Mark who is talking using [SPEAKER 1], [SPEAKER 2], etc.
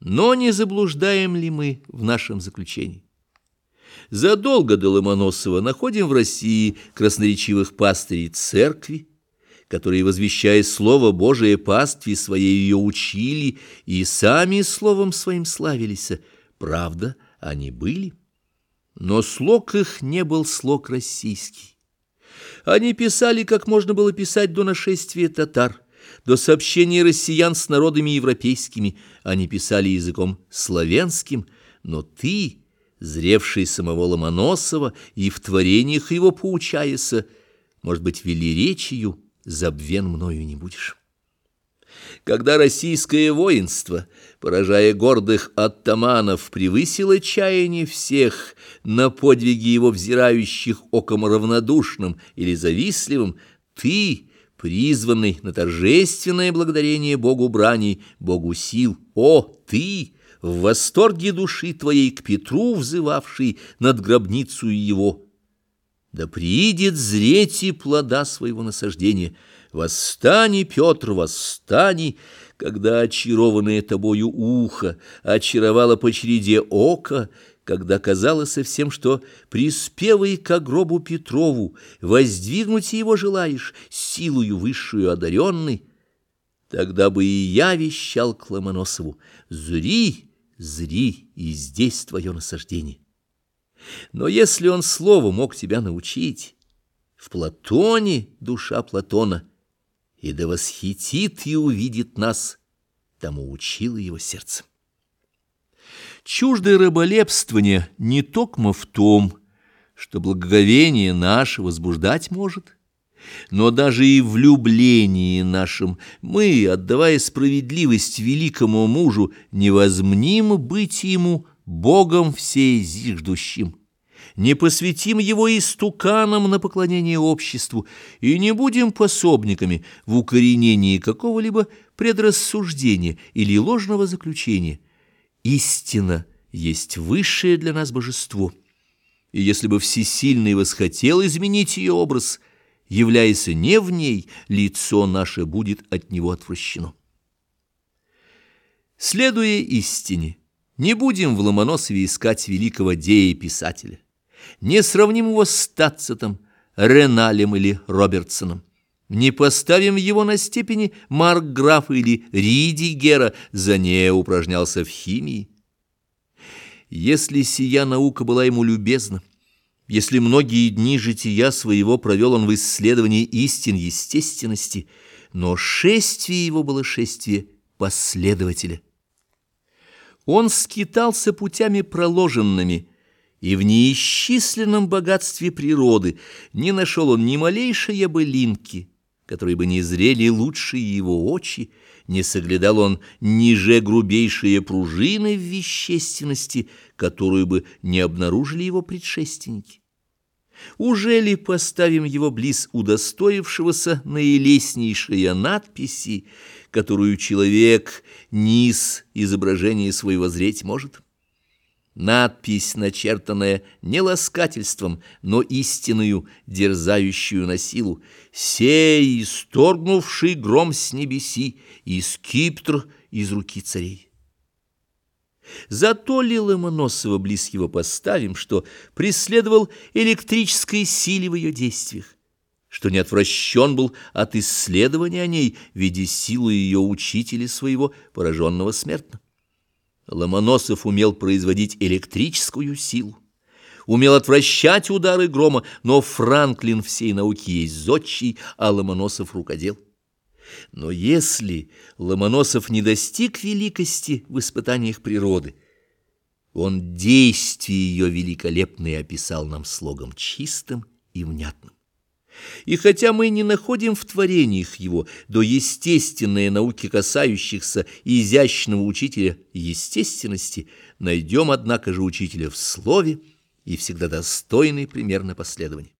[SPEAKER 1] Но не заблуждаем ли мы в нашем заключении? Задолго до Ломоносова находим в России красноречивых пастырей церкви, которые, возвещая Слово Божие пастве своей, ее учили и сами словом своим славились. Правда, они были. Но слог их не был слог российский. Они писали, как можно было писать до нашествия татар, до сообщения россиян с народами европейскими. Они писали языком славянским, но ты, зревший самого Ломоносова и в творениях его поучаяся, может быть, велеречию, забвен мною не будешь. Когда российское воинство, поражая гордых оттаманов, превысило чаяние всех на подвиги его взирающих оком равнодушным или завистливым, ты, призванный на торжественное благодарение Богу брани, Богу сил, о, ты, в восторге души твоей к Петру взывавший над гробницу его, да приидет зреть и плода своего насаждения. Восстани, Петр, восстани, когда очарованное тобою ухо очаровало по череде ока, когда казалось совсем, что, приспевай к гробу Петрову, воздвигнуть его желаешь, силою высшую одаренный, тогда бы и я вещал к Ломоносову, зри, зри, и здесь твое насаждение. Но если он слову мог тебя научить, в Платоне душа Платона, и да восхитит и увидит нас, тому учило его сердце. Чуждое раболепствование не токмо в том, что благоговение наше возбуждать может, но даже и в влюблении нашем мы, отдавая справедливость великому мужу, не возмним быть ему Богом всей зиждущим. Не посвятим его истуканам на поклонение обществу и не будем пособниками в укоренении какого-либо предрассуждения или ложного заключения. Истина есть высшее для нас божество. И если бы Всесильный восхотел изменить ее образ, являясь не в ней, лицо наше будет от него отвращено. Следуя истине, не будем в Ломоносове искать великого дея-писателя. Не сравним его с Тацетом, Реналем или Робертсоном. Не поставим его на степени Маркграфа или Ридигера, за ней упражнялся в химии. Если сия наука была ему любезна, если многие дни жития своего провел он в исследовании истин естественности, но шествие его было шествие последователя – он скитался путями проложенными, и в неисчисленном богатстве природы не нашел он ни малейшей былинки, которые бы не зрели лучшие его очи, не соглядал он ниже грубейшие пружины в вещественности, которую бы не обнаружили его предшественники. Уже ли поставим его близ удостоившегося наилестнейшие надписи, которую человек низ изображения своего зреть может? Надпись, начертанная не ласкательством, но истинную, дерзающую на силу, «Сей, исторгнувший гром с небеси, и скиптр из руки царей». Зато ли Ломоносова близ его поставим, что преследовал электрической силе в ее действиях, что не отвращен был от исследования о ней, видя силу ее учителя своего, пораженного смертно. Ломоносов умел производить электрическую силу, умел отвращать удары грома, но Франклин всей науки есть зодчий, а Ломоносов — рукодел. Но если Ломоносов не достиг великости в испытаниях природы, он действие ее великолепное описал нам слогом чистым и внятным. И хотя мы не находим в творениях его до естественной науки, касающихся изящного учителя естественности, найдем, однако же, учителя в слове и всегда достойный пример на последование.